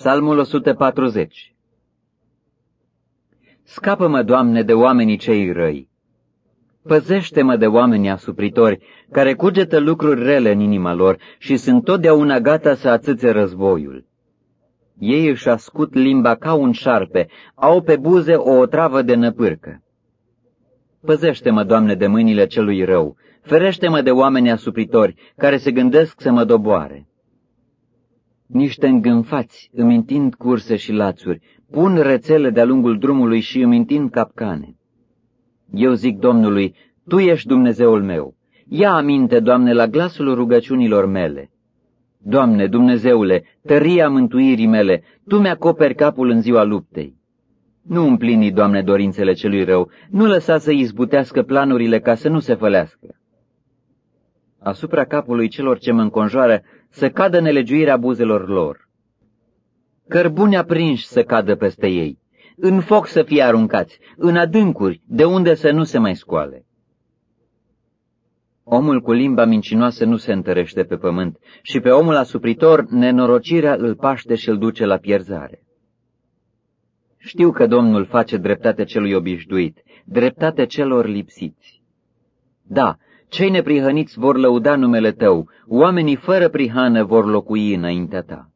Psalmul 140 Scapă-mă, Doamne, de oamenii cei răi. Păzește-mă de oamenii asupritori, care cugetă lucruri rele în inima lor și sunt totdeauna gata să atâțe războiul. Ei își ascut limba ca un șarpe, au pe buze o otravă de năpârcă. Păzește-mă, Doamne, de mâinile celui rău, ferește-mă de oameni asupritori, care se gândesc să mă doboare. Niște îngânfați, îmi întind curse și lațuri, pun rețele de-a lungul drumului și îmi întind capcane. Eu zic Domnului, Tu ești Dumnezeul meu. Ia aminte, Doamne, la glasul rugăciunilor mele. Doamne, Dumnezeule, tăria mântuirii mele, Tu mi-acoperi capul în ziua luptei. Nu împlini, Doamne, dorințele celui rău, nu lăsa să izbutească planurile ca să nu se fălească. Asupra capului celor ce mă înconjoară să cadă nelegiuirea buzelor lor. Cărbuni aprinși să cadă peste ei, în foc să fie aruncați, în adâncuri, de unde să nu se mai scoale. Omul cu limba mincinoasă nu se întărește pe pământ și pe omul asupritor nenorocirea îl paște și îl duce la pierzare. Știu că Domnul face dreptate celui obișnuit, dreptate celor lipsiți. Da, cei neprihăniți vor lăuda numele tău, oamenii fără prihană vor locui înaintea ta.